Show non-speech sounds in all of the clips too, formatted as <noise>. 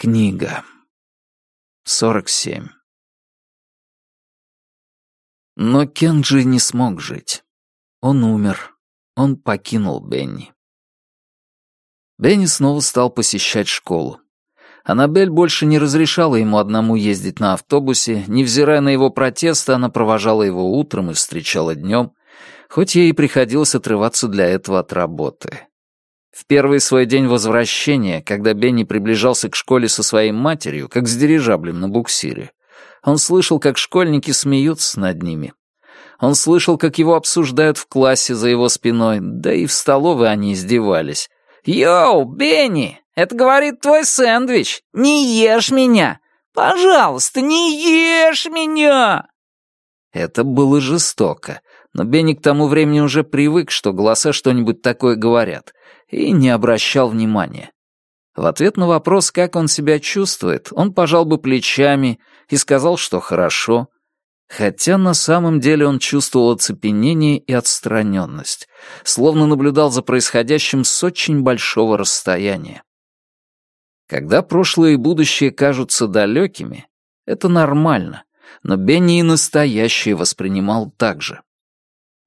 Книга. 47. Но Кенджи не смог жить. Он умер. Он покинул Бенни. Бенни снова стал посещать школу. Аннабель больше не разрешала ему одному ездить на автобусе, невзирая на его протесты, она провожала его утром и встречала днем, хоть ей и приходилось отрываться для этого от работы. В первый свой день возвращения, когда Бенни приближался к школе со своей матерью, как с дирижаблем на буксире, он слышал, как школьники смеются над ними. Он слышал, как его обсуждают в классе за его спиной, да и в столовой они издевались. «Йоу, Бенни, это говорит твой сэндвич! Не ешь меня! Пожалуйста, не ешь меня!» Это было жестоко, но Бенни к тому времени уже привык, что голоса что-нибудь такое говорят, и не обращал внимания. В ответ на вопрос, как он себя чувствует, он пожал бы плечами и сказал, что хорошо, хотя на самом деле он чувствовал оцепенение и отстраненность, словно наблюдал за происходящим с очень большого расстояния. Когда прошлое и будущее кажутся далекими, это нормально, но Бенни и настоящее воспринимал так же.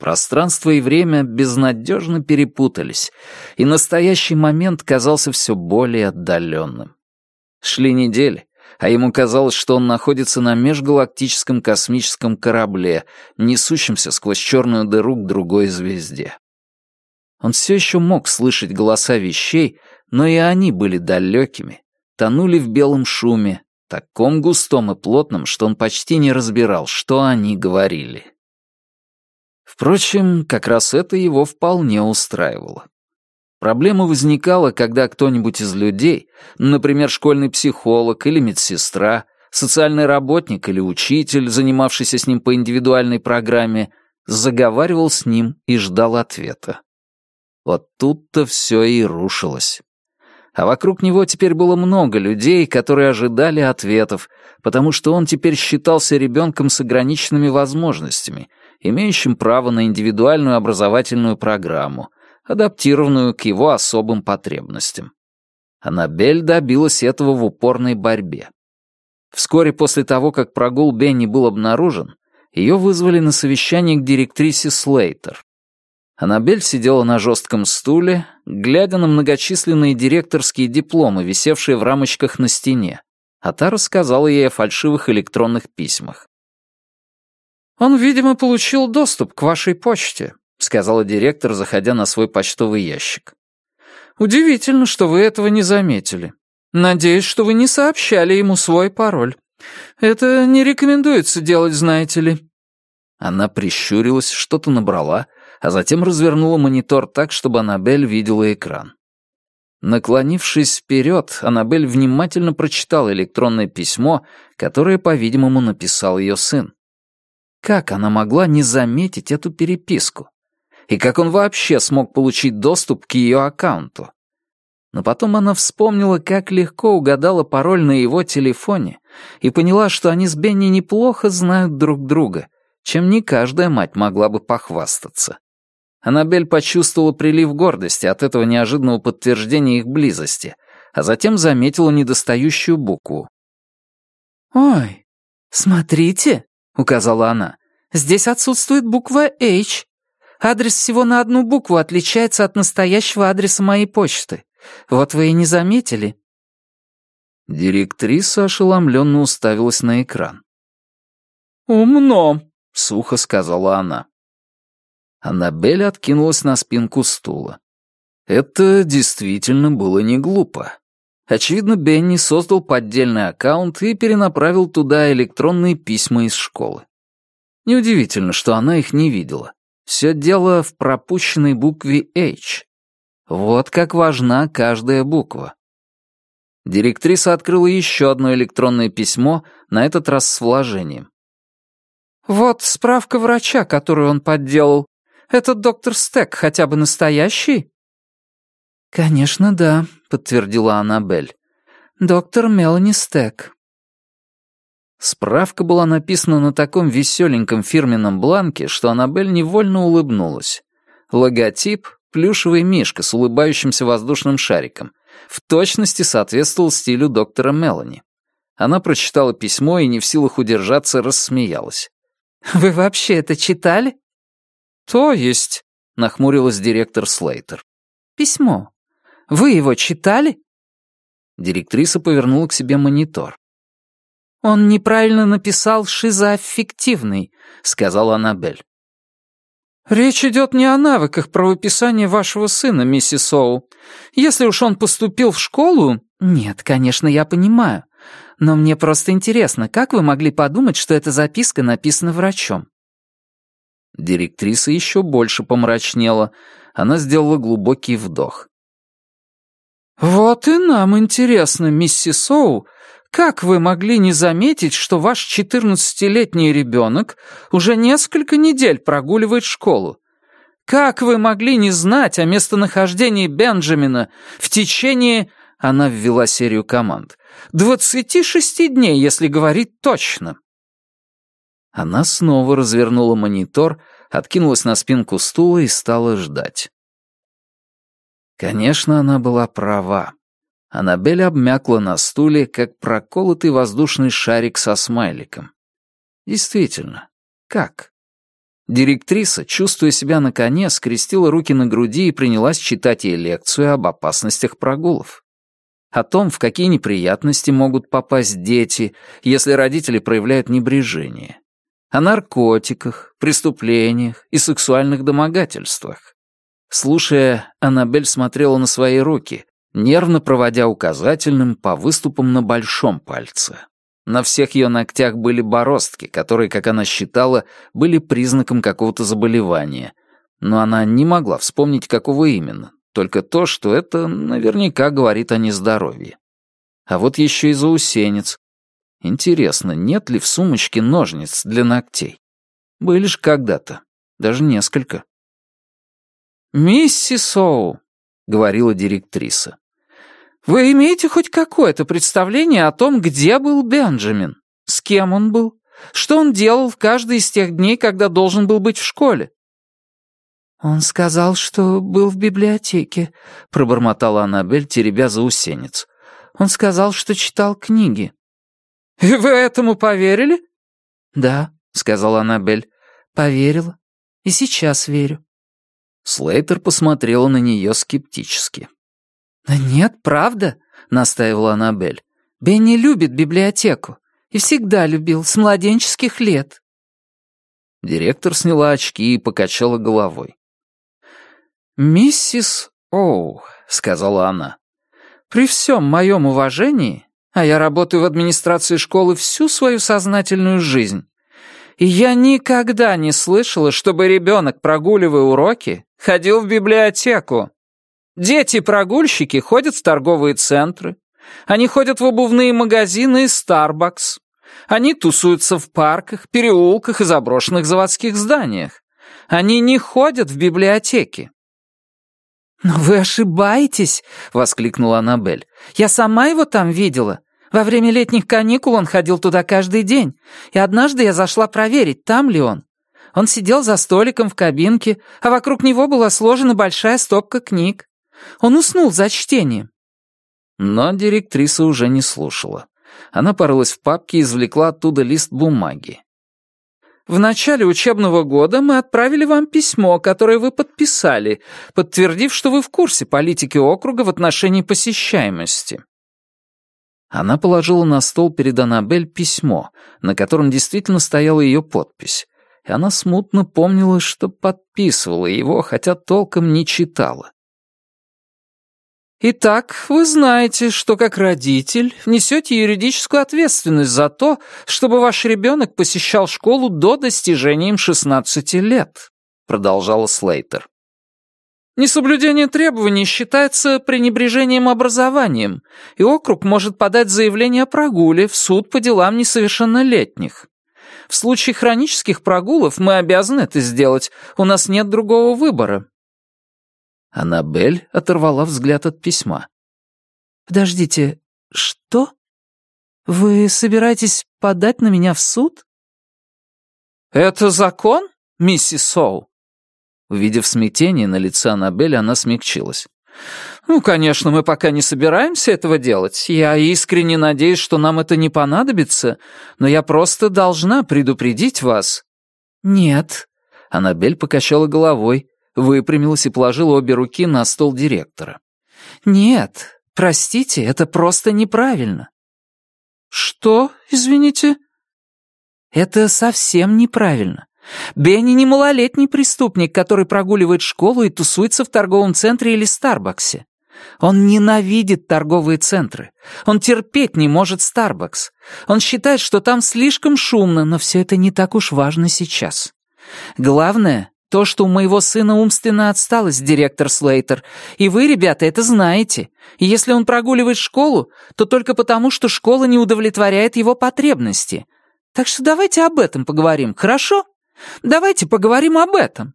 Пространство и время безнадежно перепутались, и настоящий момент казался все более отдаленным. Шли недели, а ему казалось, что он находится на межгалактическом космическом корабле, несущемся сквозь черную дыру к другой звезде. Он все еще мог слышать голоса вещей, но и они были далекими, тонули в белом шуме, таком густом и плотном, что он почти не разбирал, что они говорили. Впрочем, как раз это его вполне устраивало. Проблема возникала, когда кто-нибудь из людей, например, школьный психолог или медсестра, социальный работник или учитель, занимавшийся с ним по индивидуальной программе, заговаривал с ним и ждал ответа. Вот тут-то все и рушилось. А вокруг него теперь было много людей, которые ожидали ответов, потому что он теперь считался ребенком с ограниченными возможностями — имеющим право на индивидуальную образовательную программу, адаптированную к его особым потребностям. Аннабель добилась этого в упорной борьбе. Вскоре после того, как прогул Бенни был обнаружен, ее вызвали на совещание к директрисе Слейтер. Аннабель сидела на жестком стуле, глядя на многочисленные директорские дипломы, висевшие в рамочках на стене, а та рассказала ей о фальшивых электронных письмах. «Он, видимо, получил доступ к вашей почте», — сказала директор, заходя на свой почтовый ящик. «Удивительно, что вы этого не заметили. Надеюсь, что вы не сообщали ему свой пароль. Это не рекомендуется делать, знаете ли». Она прищурилась, что-то набрала, а затем развернула монитор так, чтобы Аннабель видела экран. Наклонившись вперед, Аннабель внимательно прочитала электронное письмо, которое, по-видимому, написал ее сын. Как она могла не заметить эту переписку? И как он вообще смог получить доступ к ее аккаунту? Но потом она вспомнила, как легко угадала пароль на его телефоне и поняла, что они с Бенни неплохо знают друг друга, чем не каждая мать могла бы похвастаться. Аннабель почувствовала прилив гордости от этого неожиданного подтверждения их близости, а затем заметила недостающую букву. «Ой, смотрите!» — указала она. «Здесь отсутствует буква H. Адрес всего на одну букву отличается от настоящего адреса моей почты. Вот вы и не заметили». Директриса ошеломленно уставилась на экран. «Умно», — сухо сказала она. Аннабель откинулась на спинку стула. Это действительно было не глупо. Очевидно, Бенни создал поддельный аккаунт и перенаправил туда электронные письма из школы. Неудивительно, что она их не видела. Все дело в пропущенной букве H. Вот как важна каждая буква. Директриса открыла еще одно электронное письмо, на этот раз с вложением. «Вот справка врача, которую он подделал. Этот доктор Стек хотя бы настоящий?» «Конечно, да», — подтвердила Аннабель. «Доктор Мелани Стек». Справка была написана на таком веселеньком фирменном бланке, что Аннабель невольно улыбнулась. Логотип — плюшевый мишка с улыбающимся воздушным шариком. в точности соответствовал стилю доктора Мелани. Она прочитала письмо и, не в силах удержаться, рассмеялась. «Вы вообще это читали?» «То есть», — нахмурилась директор Слейтер. «Письмо. Вы его читали?» Директриса повернула к себе монитор. «Он неправильно написал «шизоаффективный», — сказала Аннабель. «Речь идет не о навыках правописания вашего сына, миссис Соу. Если уж он поступил в школу...» «Нет, конечно, я понимаю. Но мне просто интересно, как вы могли подумать, что эта записка написана врачом?» Директриса еще больше помрачнела. Она сделала глубокий вдох. «Вот и нам интересно, миссис Соу, как вы могли не заметить, что ваш четырнадцатилетний ребенок уже несколько недель прогуливает школу? Как вы могли не знать о местонахождении Бенджамина в течение...» Она ввела серию команд. «Двадцати шести дней, если говорить точно». Она снова развернула монитор, откинулась на спинку стула и стала ждать. Конечно, она была права. Аннабель обмякла на стуле, как проколотый воздушный шарик со смайликом. Действительно, как? Директриса, чувствуя себя на коне, скрестила руки на груди и принялась читать ей лекцию об опасностях прогулов. О том, в какие неприятности могут попасть дети, если родители проявляют небрежение. О наркотиках, преступлениях и сексуальных домогательствах. Слушая, Аннабель смотрела на свои руки, нервно проводя указательным по выступам на большом пальце. На всех ее ногтях были бороздки, которые, как она считала, были признаком какого-то заболевания. Но она не могла вспомнить, какого именно, только то, что это наверняка говорит о нездоровье. А вот еще и заусенец. Интересно, нет ли в сумочке ножниц для ногтей? Были ж когда-то, даже несколько. «Миссис Оу», — говорила директриса, вы имеете хоть какое-то представление о том, где был Бенджамин? С кем он был? Что он делал в каждый из тех дней, когда должен был быть в школе?» «Он сказал, что был в библиотеке», — пробормотала Аннабель, теребя заусенец. «Он сказал, что читал книги». «И вы этому поверили?» «Да», — сказала Аннабель. «Поверила. И сейчас верю». Слейтер посмотрела на нее скептически. «Нет, правда», — настаивала Аннабель. «Бенни любит библиотеку. И всегда любил, с младенческих лет». Директор сняла очки и покачала головой. «Миссис Оу», — сказала она, — «при всем моем уважении, а я работаю в администрации школы всю свою сознательную жизнь, я никогда не слышала, чтобы ребенок, прогуливая уроки, ходил в библиотеку. Дети-прогульщики ходят в торговые центры. Они ходят в обувные магазины и Starbucks. Они тусуются в парках, переулках и заброшенных заводских зданиях. Они не ходят в библиотеки. «Но вы ошибаетесь!» — воскликнула Аннабель. «Я сама его там видела. Во время летних каникул он ходил туда каждый день. И однажды я зашла проверить, там ли он. Он сидел за столиком в кабинке, а вокруг него была сложена большая стопка книг. Он уснул за чтением». Но директриса уже не слушала. Она порылась в папке и извлекла оттуда лист бумаги. «В начале учебного года мы отправили вам письмо, которое вы подписали, подтвердив, что вы в курсе политики округа в отношении посещаемости». Она положила на стол перед Аннабель письмо, на котором действительно стояла ее подпись, и она смутно помнила, что подписывала его, хотя толком не читала. Итак, вы знаете, что как родитель несете юридическую ответственность за то, чтобы ваш ребенок посещал школу до достижения им 16 лет, продолжала Слейтер. Несоблюдение требований считается пренебрежением образованием, и округ может подать заявление о прогуле в суд по делам несовершеннолетних. В случае хронических прогулов мы обязаны это сделать, у нас нет другого выбора. Аннабель оторвала взгляд от письма. «Подождите, что? Вы собираетесь подать на меня в суд?» «Это закон, миссис Соу?» Увидев смятение на лице Аннабель, она смягчилась. «Ну, конечно, мы пока не собираемся этого делать. Я искренне надеюсь, что нам это не понадобится, но я просто должна предупредить вас». «Нет». Аннабель покачала головой, выпрямилась и положила обе руки на стол директора. «Нет, простите, это просто неправильно». «Что, извините?» «Это совсем неправильно. Бенни не малолетний преступник, который прогуливает школу и тусуется в торговом центре или Старбаксе. Он ненавидит торговые центры. Он терпеть не может Старбакс. Он считает, что там слишком шумно, но все это не так уж важно сейчас. Главное — то, что у моего сына умственная отсталость, директор Слейтер, и вы, ребята, это знаете. Если он прогуливает школу, то только потому, что школа не удовлетворяет его потребности. Так что давайте об этом поговорим, хорошо? Давайте поговорим об этом».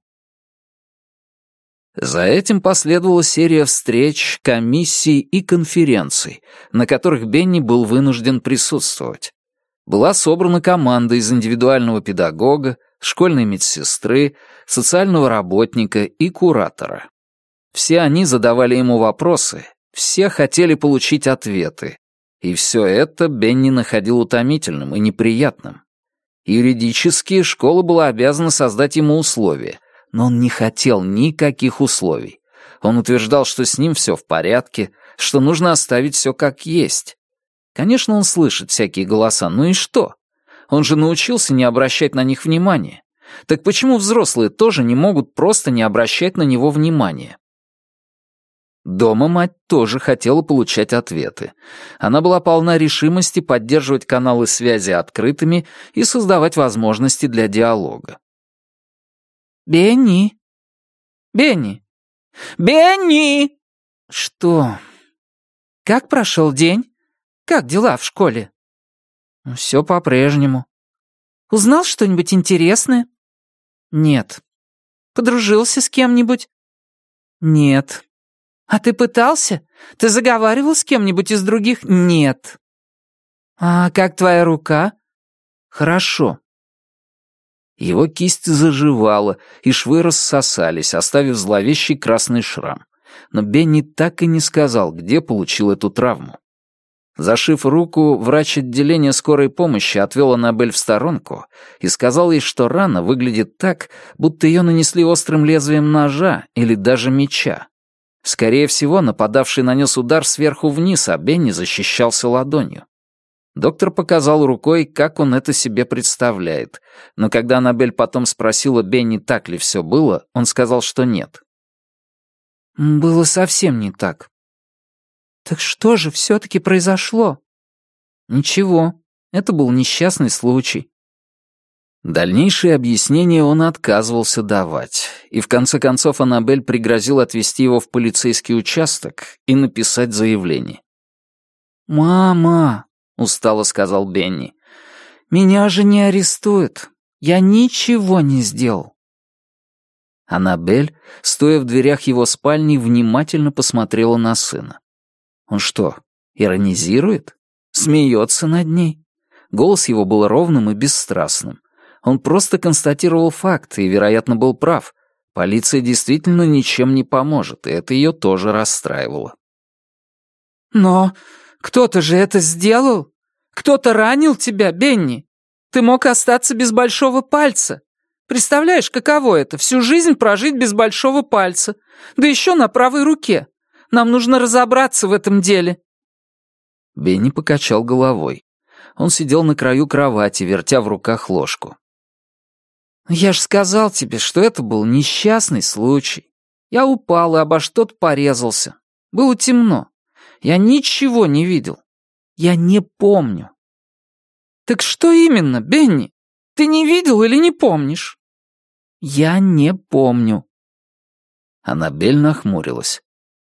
За этим последовала серия встреч, комиссий и конференций, на которых Бенни был вынужден присутствовать. Была собрана команда из индивидуального педагога, школьной медсестры, социального работника и куратора. Все они задавали ему вопросы, все хотели получить ответы. И все это Бенни находил утомительным и неприятным. Юридически школа была обязана создать ему условия, но он не хотел никаких условий. Он утверждал, что с ним все в порядке, что нужно оставить все как есть. Конечно, он слышит всякие голоса, ну и что? Он же научился не обращать на них внимания. Так почему взрослые тоже не могут просто не обращать на него внимания? Дома мать тоже хотела получать ответы. Она была полна решимости поддерживать каналы связи открытыми и создавать возможности для диалога. «Бенни! Бенни! Бенни!» «Что? Как прошел день? Как дела в школе?» «Все по-прежнему». «Узнал что-нибудь интересное?» «Нет». «Подружился с кем-нибудь?» «Нет». «А ты пытался? Ты заговаривал с кем-нибудь из других?» «Нет». «А как твоя рука?» «Хорошо». Его кисть заживала, и швы рассосались, оставив зловещий красный шрам. Но Бенни так и не сказал, где получил эту травму. Зашив руку, врач отделения скорой помощи отвел Аннабель в сторонку и сказал ей, что рана выглядит так, будто ее нанесли острым лезвием ножа или даже меча. Скорее всего, нападавший нанес удар сверху вниз, а Бенни защищался ладонью. Доктор показал рукой, как он это себе представляет, но когда Аннабель потом спросила Бенни, так ли все было, он сказал, что нет. «Было совсем не так». «Так что же все-таки произошло?» «Ничего, это был несчастный случай. Дальнейшие объяснения он отказывался давать, и в конце концов Аннабель пригрозил отвезти его в полицейский участок и написать заявление. «Мама», — устало сказал Бенни, — «меня же не арестуют. Я ничего не сделал». Аннабель, стоя в дверях его спальни, внимательно посмотрела на сына. Он что, иронизирует? Смеется над ней? Голос его был ровным и бесстрастным. Он просто констатировал факт и, вероятно, был прав. Полиция действительно ничем не поможет, и это ее тоже расстраивало. «Но кто-то же это сделал? Кто-то ранил тебя, Бенни? Ты мог остаться без большого пальца. Представляешь, каково это, всю жизнь прожить без большого пальца, да еще на правой руке. Нам нужно разобраться в этом деле». Бенни покачал головой. Он сидел на краю кровати, вертя в руках ложку. «Я ж сказал тебе, что это был несчастный случай. Я упал и обо что-то порезался. Было темно. Я ничего не видел. Я не помню». «Так что именно, Бенни? Ты не видел или не помнишь?» «Я не помню». Аннабель нахмурилась.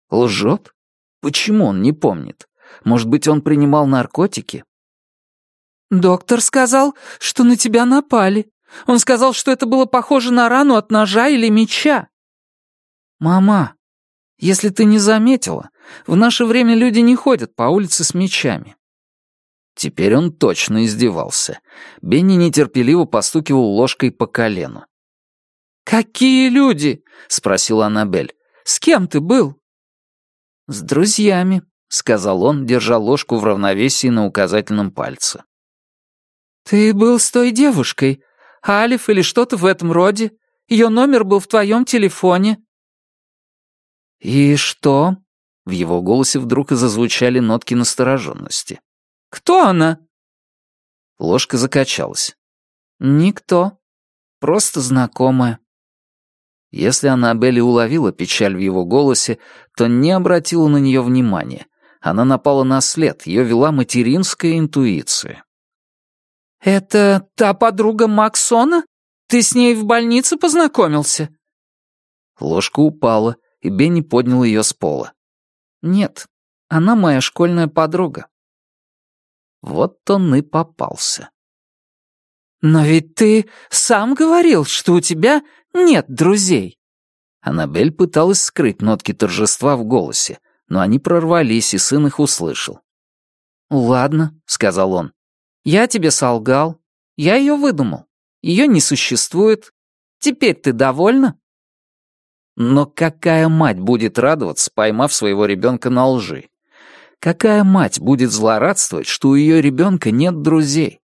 «Лжет? Почему он не помнит? Может быть, он принимал наркотики?» «Доктор сказал, что на тебя напали», он сказал, что это было похоже на рану от ножа или меча. Мама, если ты не заметила, в наше время люди не ходят по улице с мечами. Теперь он точно издевался. Бенни нетерпеливо постукивал ложкой по колену. «Какие люди?» — спросила Аннабель. «С кем ты был?» «С друзьями», — сказал он, держа ложку в равновесии на указательном пальце. «Ты был с той девушкой, Алиф или что-то в этом роде. Ее номер был в твоем телефоне». «И что?» В его голосе вдруг и зазвучали нотки настороженности. «Кто она?» Ложка закачалась. «Никто. Просто знакомая». Если Аннабель уловила печаль в его голосе, то не обратила на нее внимания. Она напала на след, ее вела материнская интуиция. «Это та подруга Максона? Ты с ней в больнице познакомился?» Ложка упала, и Бенни поднял ее с пола. «Нет, она моя школьная подруга». Вот он и попался. «Но ведь ты сам говорил, что у тебя нет друзей». Аннабель пыталась скрыть нотки торжества в голосе, но они прорвались, и сын их услышал. «Ладно», — сказал он, я тебе солгал. Я ее выдумал. Ее не существует. Теперь ты довольна?» Но какая мать будет радоваться, поймав своего ребенка на лжи? Какая мать будет злорадствовать, что у ее ребенка нет друзей?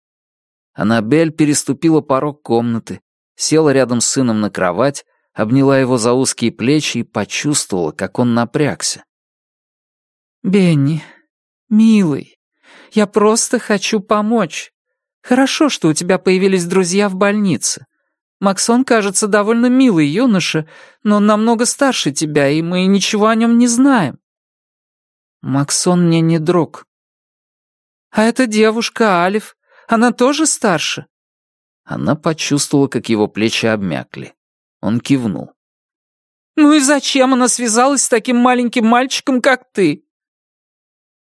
Аннабель переступила порог комнаты, села рядом с сыном на кровать, обняла его за узкие плечи и почувствовала, как он напрягся. «Бенни, милый, я просто хочу помочь. Хорошо, что у тебя появились друзья в больнице. Максон, кажется, довольно милый юноша, но он намного старше тебя, и мы ничего о нем не знаем. Максон мне не друг. А эта девушка, Алиф, она тоже старше? Она почувствовала, как его плечи обмякли. Он кивнул. «Ну и зачем она связалась с таким маленьким мальчиком, как ты?»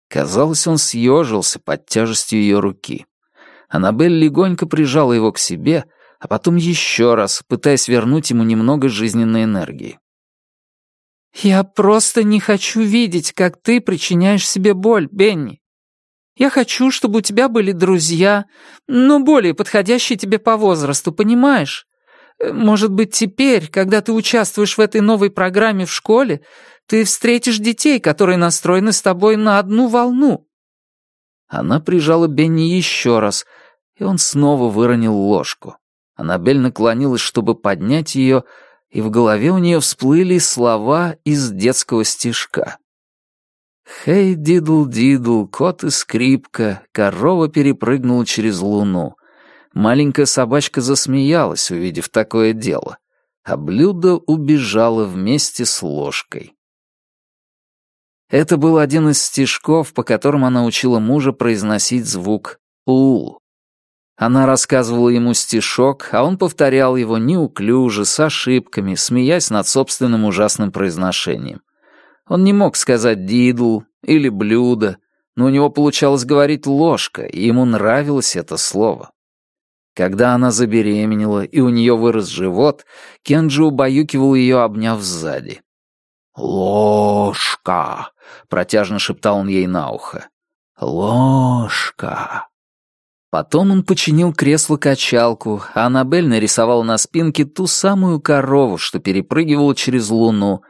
Казалось, он съежился под тяжестью ее руки. Аннабель легонько прижала его к себе, а потом еще раз, пытаясь вернуть ему немного жизненной энергии. «Я просто не хочу видеть, как ты причиняешь себе боль, Бенни. Я хочу, чтобы у тебя были друзья, но более подходящие тебе по возрасту, понимаешь? Может быть, теперь, когда ты участвуешь в этой новой программе в школе, ты встретишь детей, которые настроены с тобой на одну волну». Она прижала Бенни еще раз, и он снова выронил ложку. Аннабель наклонилась, чтобы поднять ее, и в голове у нее всплыли слова из детского стишка. «Хей, дидл-дидл, кот и скрипка, корова перепрыгнула через луну. Маленькая собачка засмеялась, увидев такое дело, а блюдо убежало вместе с ложкой». Это был один из стишков, по которым она учила мужа произносить звук «у». Она рассказывала ему стишок, а он повторял его неуклюже, с ошибками, смеясь над собственным ужасным произношением. Он не мог сказать «дидл» или «блюдо», но у него получалось говорить «ложка», и ему нравилось это слово. Когда она забеременела, и у нее вырос живот, Кенджи убаюкивал ее, обняв сзади. «Ложка!» — протяжно шептал он ей на ухо. «Ложка!» Потом он починил кресло-качалку, а Аннабель нарисовала на спинке ту самую корову, что перепрыгивала через луну,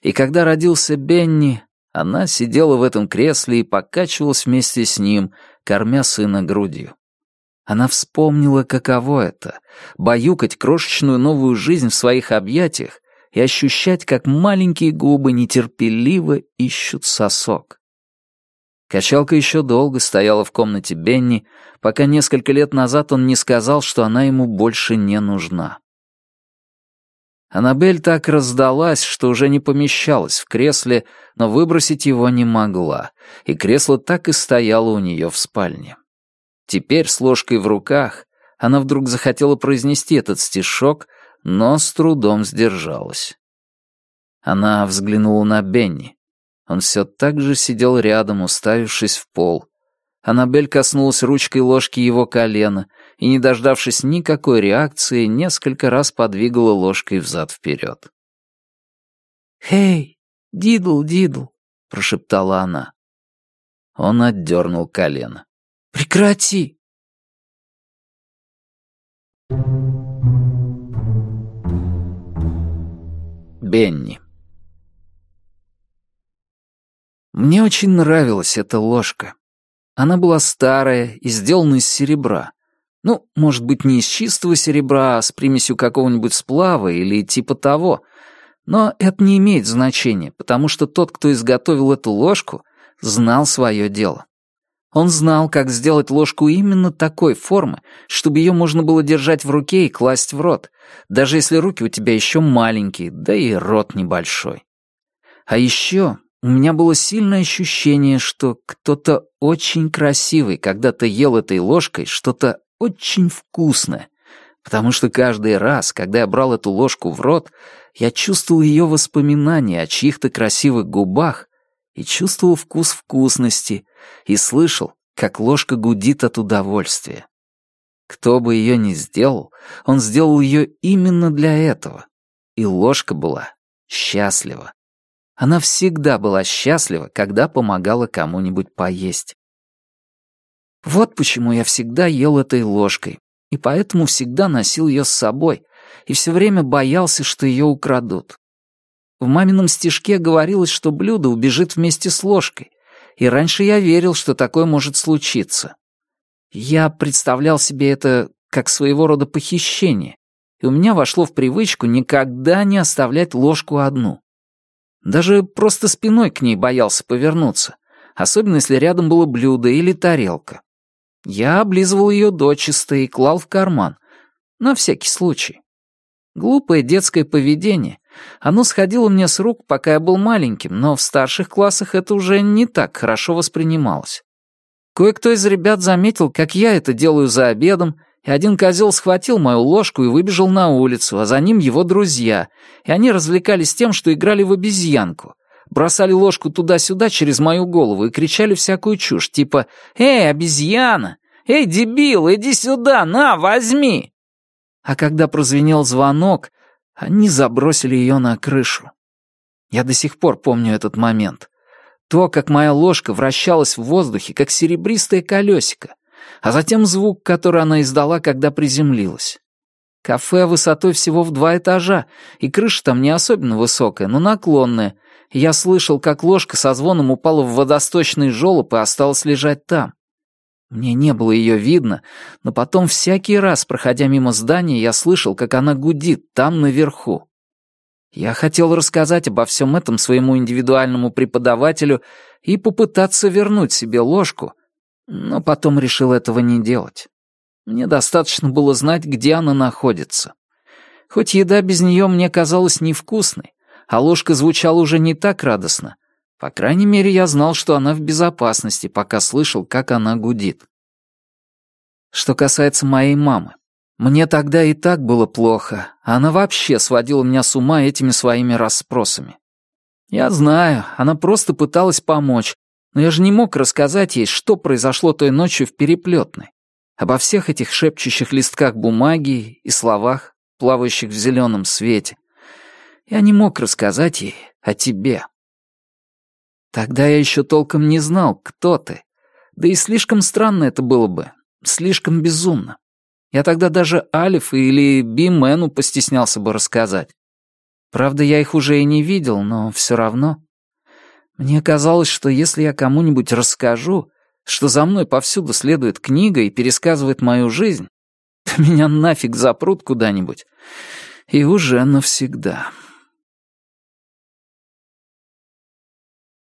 и когда родился Бенни, она сидела в этом кресле и покачивалась вместе с ним, кормя сына грудью. Она вспомнила, каково это — баюкать крошечную новую жизнь в своих объятиях и ощущать, как маленькие губы нетерпеливо ищут сосок. Качалка еще долго стояла в комнате Бенни, пока несколько лет назад он не сказал, что она ему больше не нужна. Аннабель так раздалась, что уже не помещалась в кресле, но выбросить его не могла, и кресло так и стояло у нее в спальне. Теперь с ложкой в руках она вдруг захотела произнести этот стишок, но с трудом сдержалась. Она взглянула на Бенни. Он все так же сидел рядом, уставившись в пол. Аннабель коснулась ручкой ложки его колена и, не дождавшись никакой реакции, несколько раз подвигала ложкой взад-вперед. «Эй, дидл, дидл!» — прошептала она. Он отдернул колено. «Прекрати!» Бенни. Мне очень нравилась эта ложка. Она была старая и сделана из серебра. Ну, может быть, не из чистого серебра, а с примесью какого-нибудь сплава или типа того. Но это не имеет значения, потому что тот, кто изготовил эту ложку, знал свое дело. Он знал, как сделать ложку именно такой формы, чтобы ее можно было держать в руке и класть в рот, даже если руки у тебя еще маленькие, да и рот небольшой. А еще у меня было сильное ощущение, что кто-то очень красивый когда-то ел этой ложкой что-то очень вкусное, потому что каждый раз, когда я брал эту ложку в рот, я чувствовал ее воспоминания о чьих-то красивых губах и чувствовал вкус вкусности, и слышал, как ложка гудит от удовольствия. Кто бы ее ни сделал, он сделал ее именно для этого. И ложка была счастлива. Она всегда была счастлива, когда помогала кому-нибудь поесть. Вот почему я всегда ел этой ложкой, и поэтому всегда носил ее с собой, и все время боялся, что ее украдут. В мамином стишке говорилось, что блюдо убежит вместе с ложкой, и раньше я верил, что такое может случиться. Я представлял себе это как своего рода похищение, и у меня вошло в привычку никогда не оставлять ложку одну. Даже просто спиной к ней боялся повернуться, особенно если рядом было блюдо или тарелка. Я облизывал ее дочисто и клал в карман, на всякий случай. Глупое детское поведение, оно сходило мне с рук, пока я был маленьким, но в старших классах это уже не так хорошо воспринималось. Кое-кто из ребят заметил, как я это делаю за обедом, и один козел схватил мою ложку и выбежал на улицу, а за ним его друзья, и они развлекались тем, что играли в обезьянку. Бросали ложку туда-сюда через мою голову и кричали всякую чушь, типа «Эй, обезьяна! Эй, дебил, иди сюда, на, возьми!» А когда прозвенел звонок, они забросили ее на крышу. Я до сих пор помню этот момент. То, как моя ложка вращалась в воздухе, как серебристое колесико, а затем звук, который она издала, когда приземлилась. Кафе высотой всего в два этажа, и крыша там не особенно высокая, но наклонная. я слышал, как ложка со звоном упала в водосточный желоб и осталась лежать там. Мне не было ее видно, но потом всякий раз, проходя мимо здания, я слышал, как она гудит там наверху. Я хотел рассказать обо всем этом своему индивидуальному преподавателю и попытаться вернуть себе ложку, но потом решил этого не делать. Мне достаточно было знать, где она находится. Хоть еда без нее мне казалась невкусной, а ложка звучала уже не так радостно, по крайней мере, я знал, что она в безопасности, пока слышал, как она гудит. Что касается моей мамы, мне тогда и так было плохо, она вообще сводила меня с ума этими своими расспросами. Я знаю, она просто пыталась помочь, но я же не мог рассказать ей, что произошло той ночью в переплетной, обо всех этих шепчущих листках бумаги и словах, плавающих в зеленом свете. Я не мог рассказать ей о тебе. Тогда я еще толком не знал, кто ты. Да и слишком странно это было бы. Слишком безумно. Я тогда даже Алиф или Бимену постеснялся бы рассказать. Правда, я их уже и не видел, но все равно. Мне казалось, что если я кому-нибудь расскажу, что за мной повсюду следует книга и пересказывает мою жизнь, <laughs> то меня нафиг запрут куда-нибудь. И уже навсегда.